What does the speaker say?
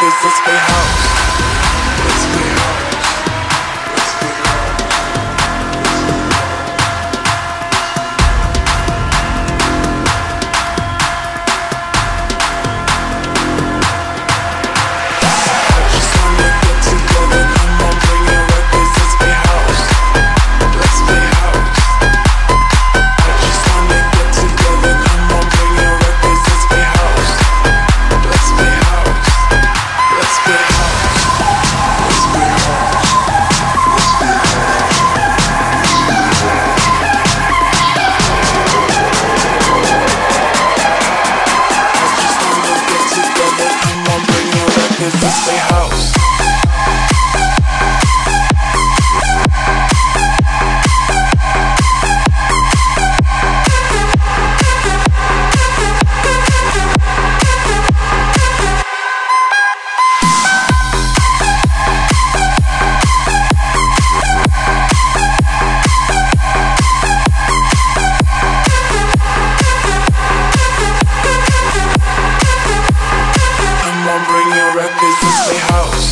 This is for hope. kids to say how around this is my house.